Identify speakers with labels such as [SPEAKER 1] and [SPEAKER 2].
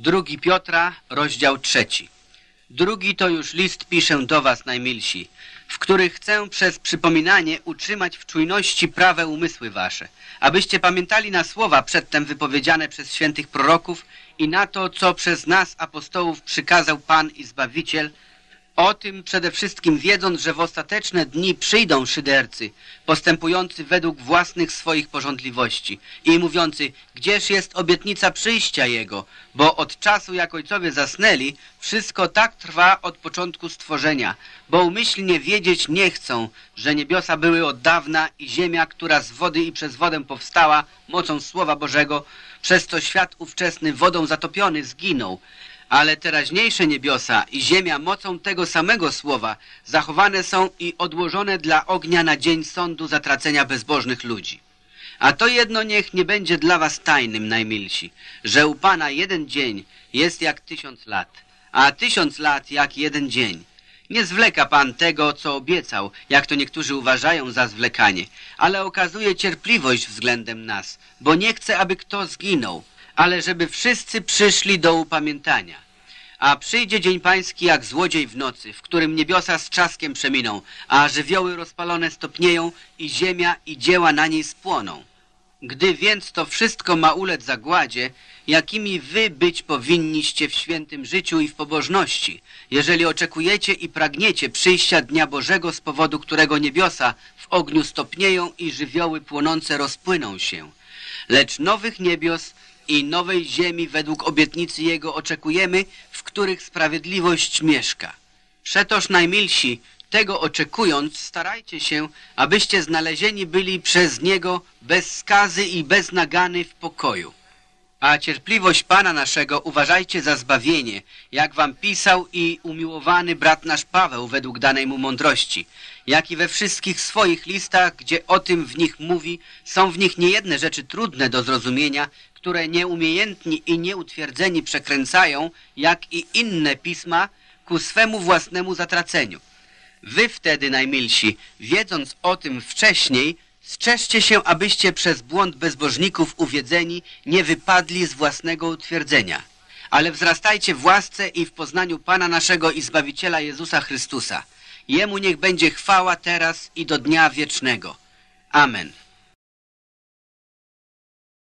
[SPEAKER 1] Drugi Piotra, rozdział trzeci. Drugi to już list piszę do was, najmilsi, w których chcę przez przypominanie utrzymać w czujności prawe umysły wasze, abyście pamiętali na słowa przedtem wypowiedziane przez świętych proroków i na to, co przez nas, apostołów, przykazał Pan i Zbawiciel, o tym przede wszystkim wiedząc, że w ostateczne dni przyjdą szydercy, postępujący według własnych swoich porządliwości i mówiący, gdzież jest obietnica przyjścia Jego, bo od czasu jak ojcowie zasnęli, wszystko tak trwa od początku stworzenia, bo umyślnie wiedzieć nie chcą, że niebiosa były od dawna i ziemia, która z wody i przez wodę powstała, mocą Słowa Bożego, przez co świat ówczesny wodą zatopiony zginął, ale teraźniejsze niebiosa i ziemia mocą tego samego słowa zachowane są i odłożone dla ognia na dzień sądu zatracenia bezbożnych ludzi. A to jedno niech nie będzie dla was tajnym, najmilsi, że u Pana jeden dzień jest jak tysiąc lat, a tysiąc lat jak jeden dzień. Nie zwleka Pan tego, co obiecał, jak to niektórzy uważają za zwlekanie, ale okazuje cierpliwość względem nas, bo nie chce, aby kto zginął, ale żeby wszyscy przyszli do upamiętania. A przyjdzie dzień pański jak złodziej w nocy, w którym niebiosa z trzaskiem przeminą, a żywioły rozpalone stopnieją i ziemia i dzieła na niej spłoną. Gdy więc to wszystko ma ulec zagładzie, jakimi wy być powinniście w świętym życiu i w pobożności, jeżeli oczekujecie i pragniecie przyjścia Dnia Bożego, z powodu którego niebiosa w ogniu stopnieją i żywioły płonące rozpłyną się. Lecz nowych niebios i nowej ziemi według obietnicy Jego oczekujemy, w których sprawiedliwość mieszka. Przetoż najmilsi, tego oczekując, starajcie się, abyście znalezieni byli przez Niego bez skazy i bez nagany w pokoju. A cierpliwość Pana naszego uważajcie za zbawienie, jak wam pisał i umiłowany brat nasz Paweł według danej mu mądrości, jak i we wszystkich swoich listach, gdzie o tym w nich mówi, są w nich niejedne rzeczy trudne do zrozumienia, które nieumiejętni i nieutwierdzeni przekręcają, jak i inne pisma, ku swemu własnemu zatraceniu. Wy wtedy, najmilsi, wiedząc o tym wcześniej, strzeżcie się, abyście przez błąd bezbożników uwiedzeni nie wypadli z własnego utwierdzenia. Ale wzrastajcie w łasce i w poznaniu Pana naszego i Zbawiciela Jezusa Chrystusa. Jemu niech będzie chwała teraz i do dnia wiecznego. Amen.